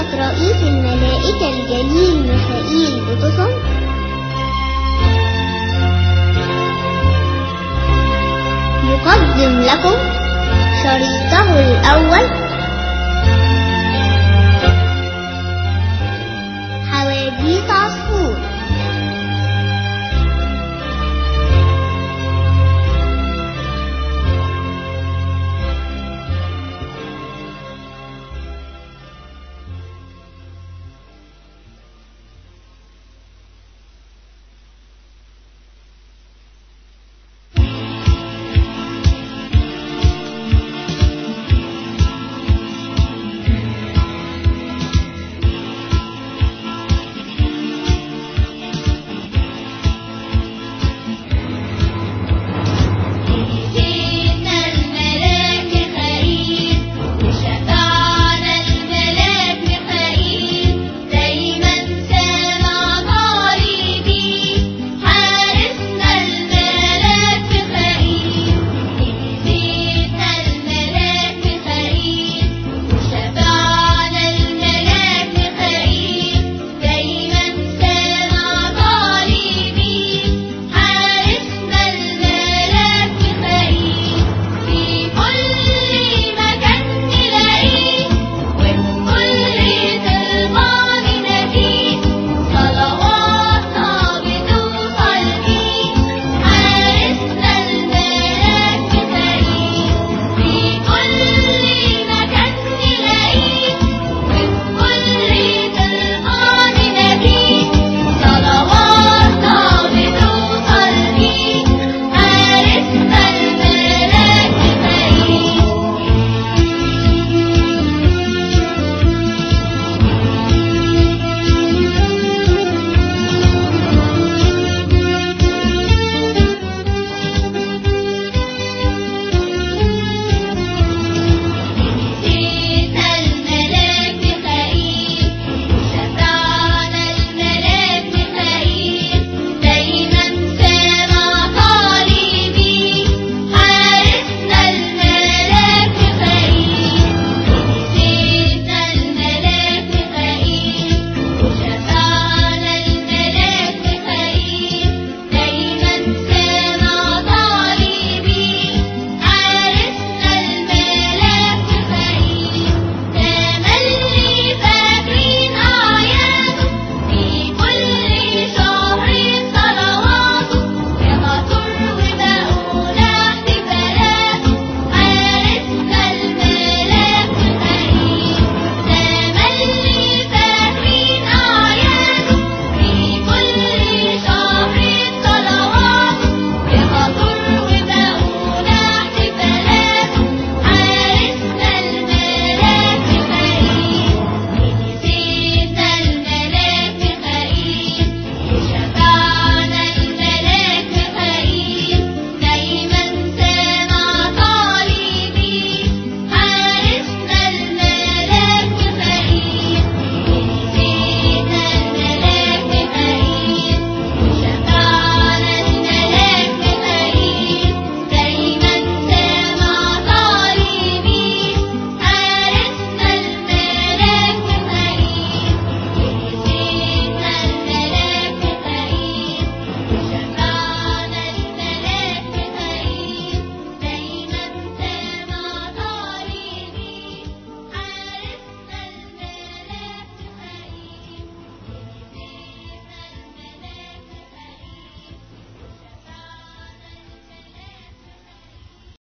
صوتك رئيس الملائكة الجليل ميخائيل بتصم يقدم لكم شريطه الأول. حواديت عصر